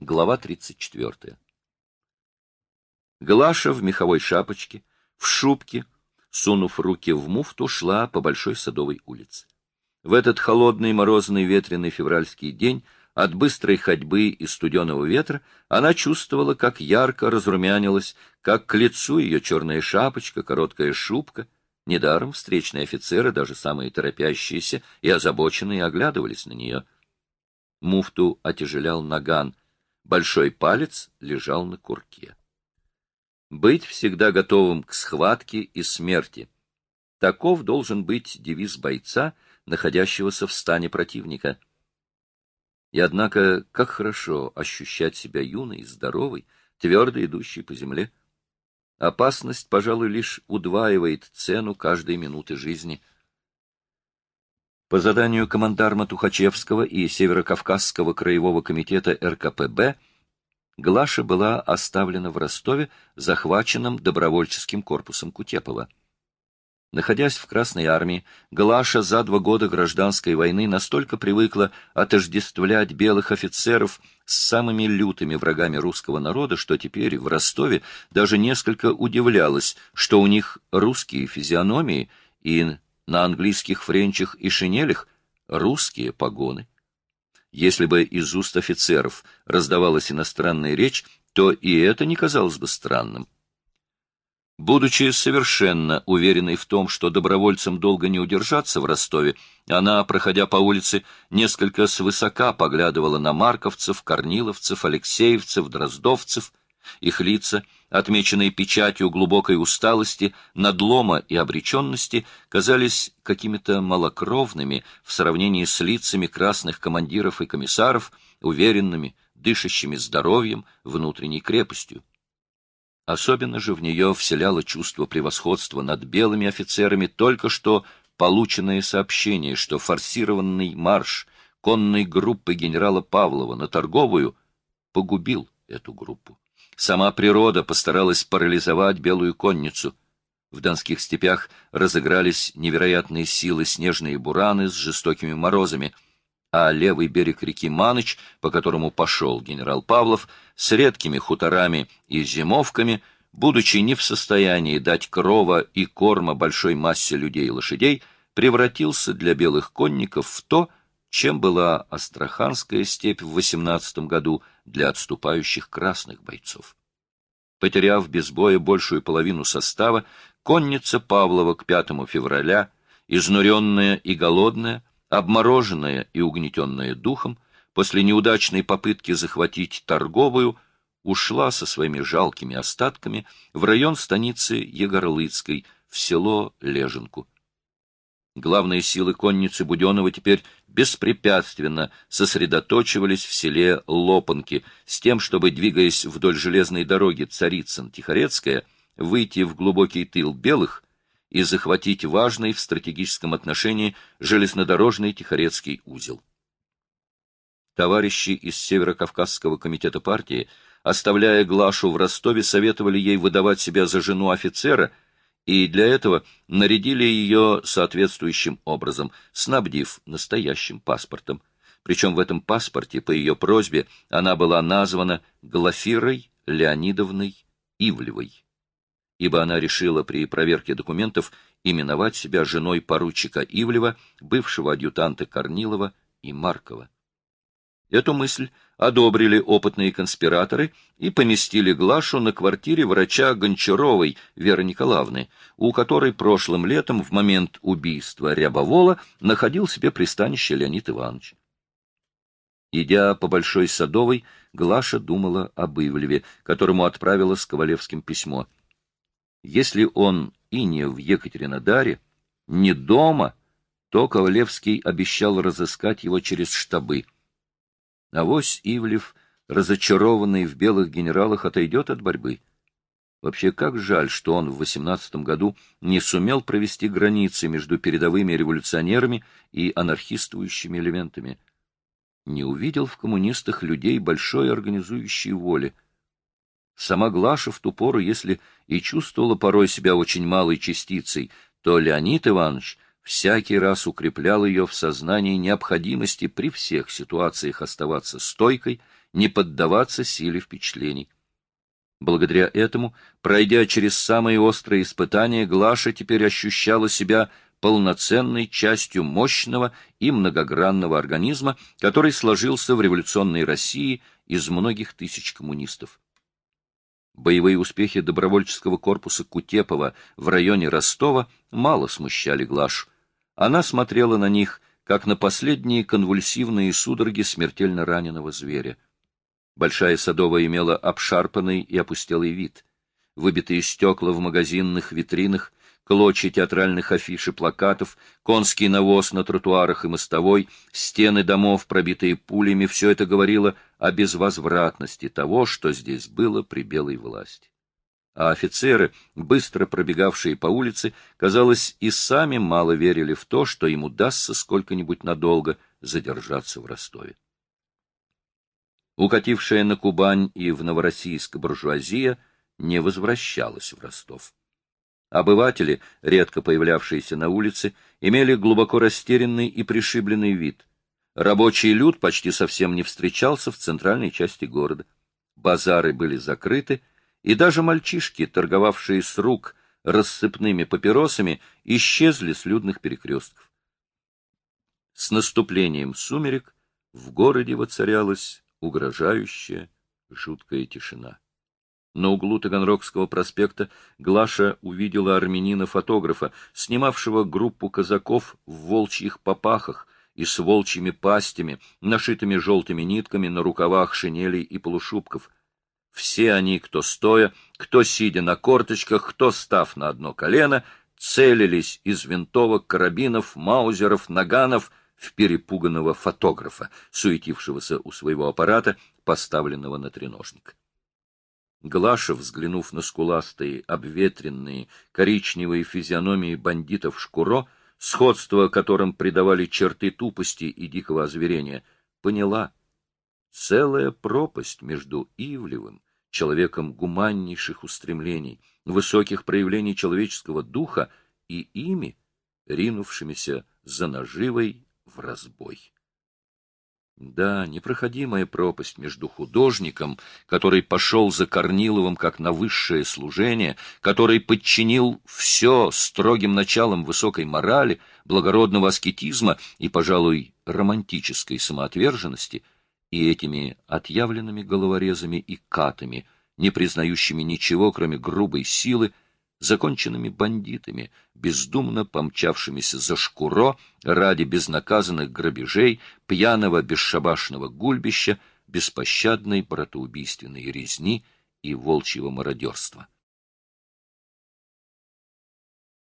Глава 34. Глаша в меховой шапочке, в шубке, сунув руки в муфту, шла по Большой Садовой улице. В этот холодный, морозный, ветреный февральский день от быстрой ходьбы и студеного ветра она чувствовала, как ярко разрумянилась, как к лицу ее черная шапочка, короткая шубка. Недаром встречные офицеры, даже самые торопящиеся и озабоченные, оглядывались на нее. Муфту отяжелял наган, большой палец лежал на курке. Быть всегда готовым к схватке и смерти. Таков должен быть девиз бойца, находящегося в стане противника. И однако, как хорошо ощущать себя юной, здоровой, твердо идущей по земле. Опасность, пожалуй, лишь удваивает цену каждой минуты жизни. По заданию командарма Тухачевского и Северокавказского краевого комитета РКПБ Глаша была оставлена в Ростове, захваченном добровольческим корпусом Кутепова. Находясь в Красной армии, Глаша за два года гражданской войны настолько привыкла отождествлять белых офицеров с самыми лютыми врагами русского народа, что теперь в Ростове даже несколько удивлялась, что у них русские физиономии и на английских френчах и шинелях русские погоны. Если бы из уст офицеров раздавалась иностранная речь, то и это не казалось бы странным. Будучи совершенно уверенной в том, что добровольцам долго не удержаться в Ростове, она, проходя по улице, несколько свысока поглядывала на марковцев, корниловцев, алексеевцев, дроздовцев. Их лица — отмеченные печатью глубокой усталости, надлома и обреченности, казались какими-то малокровными в сравнении с лицами красных командиров и комиссаров, уверенными, дышащими здоровьем, внутренней крепостью. Особенно же в нее вселяло чувство превосходства над белыми офицерами только что полученное сообщение, что форсированный марш конной группы генерала Павлова на торговую погубил эту группу. Сама природа постаралась парализовать белую конницу. В донских степях разыгрались невероятные силы снежные бураны с жестокими морозами, а левый берег реки Маныч, по которому пошел генерал Павлов, с редкими хуторами и зимовками, будучи не в состоянии дать крова и корма большой массе людей и лошадей, превратился для белых конников в то, чем была Астраханская степь в 18 году для отступающих красных бойцов. Потеряв без боя большую половину состава, конница Павлова к 5 февраля, изнуренная и голодная, обмороженная и угнетенная духом, после неудачной попытки захватить торговую, ушла со своими жалкими остатками в район станицы Егорлыцкой, в село Леженку. Главные силы конницы Буденова теперь беспрепятственно сосредоточивались в селе Лопанки с тем, чтобы, двигаясь вдоль железной дороги Царицын-Тихорецкая, выйти в глубокий тыл белых и захватить важный в стратегическом отношении железнодорожный Тихорецкий узел. Товарищи из Северо-Кавказского комитета партии, оставляя Глашу в Ростове, советовали ей выдавать себя за жену офицера – и для этого нарядили ее соответствующим образом, снабдив настоящим паспортом. Причем в этом паспорте, по ее просьбе, она была названа Глафирой Леонидовной Ивлевой, ибо она решила при проверке документов именовать себя женой поручика Ивлева, бывшего адъютанта Корнилова и Маркова. Эту мысль одобрили опытные конспираторы и поместили Глашу на квартире врача Гончаровой Веры Николаевны, у которой прошлым летом в момент убийства Рябовола находил себе пристанище Леонид Иванович. Идя по Большой Садовой, Глаша думала об Ивлеве, которому отправила с Ковалевским письмо. Если он и не в Екатеринодаре, не дома, то Ковалевский обещал разыскать его через штабы — Авось Ивлев, разочарованный в белых генералах, отойдет от борьбы. Вообще, как жаль, что он в 18 году не сумел провести границы между передовыми революционерами и анархистующими элементами. Не увидел в коммунистах людей большой организующей воли. Сама Глаша в ту пору, если и чувствовала порой себя очень малой частицей, то Леонид Иванович всякий раз укреплял ее в сознании необходимости при всех ситуациях оставаться стойкой, не поддаваться силе впечатлений. Благодаря этому, пройдя через самые острые испытания, Глаша теперь ощущала себя полноценной частью мощного и многогранного организма, который сложился в революционной России из многих тысяч коммунистов. Боевые успехи добровольческого корпуса Кутепова в районе Ростова мало смущали Глашу. Она смотрела на них, как на последние конвульсивные судороги смертельно раненого зверя. Большая Садовая имела обшарпанный и опустелый вид. Выбитые стекла в магазинных витринах, клочья театральных афиш и плакатов, конский навоз на тротуарах и мостовой, стены домов, пробитые пулями — все это говорило о безвозвратности того, что здесь было при белой власти. А офицеры, быстро пробегавшие по улице, казалось, и сами мало верили в то, что им удастся сколько-нибудь надолго задержаться в Ростове. Укатившая на Кубань и в Новороссийск буржуазия не возвращалась в Ростов. Обыватели, редко появлявшиеся на улице, имели глубоко растерянный и пришибленный вид. Рабочий люд почти совсем не встречался в центральной части города. Базары были закрыты, и даже мальчишки, торговавшие с рук рассыпными папиросами, исчезли с людных перекрестков. С наступлением сумерек в городе воцарялась угрожающая, жуткая тишина. На углу Таганрогского проспекта Глаша увидела армянина-фотографа, снимавшего группу казаков в волчьих попахах и с волчьими пастями, нашитыми желтыми нитками на рукавах шинелей и полушубков. Все они, кто стоя, кто сидя на корточках, кто став на одно колено, целились из винтовок, карабинов, маузеров, наганов — в перепуганного фотографа, суетившегося у своего аппарата, поставленного на треножник. Глаша, взглянув на скуластые, обветренные, коричневые физиономии бандитов Шкуро, сходство которым придавали черты тупости и дикого озверения, поняла — целая пропасть между Ивлевым, человеком гуманнейших устремлений, высоких проявлений человеческого духа, и ими, ринувшимися за наживой в разбой. Да, непроходимая пропасть между художником, который пошел за Корниловым как на высшее служение, который подчинил все строгим началам высокой морали, благородного аскетизма и, пожалуй, романтической самоотверженности, и этими отъявленными головорезами и катами, не признающими ничего, кроме грубой силы, законченными бандитами, бездумно помчавшимися за шкуро ради безнаказанных грабежей, пьяного бесшабашного гульбища, беспощадной братоубийственной резни и волчьего мародерства.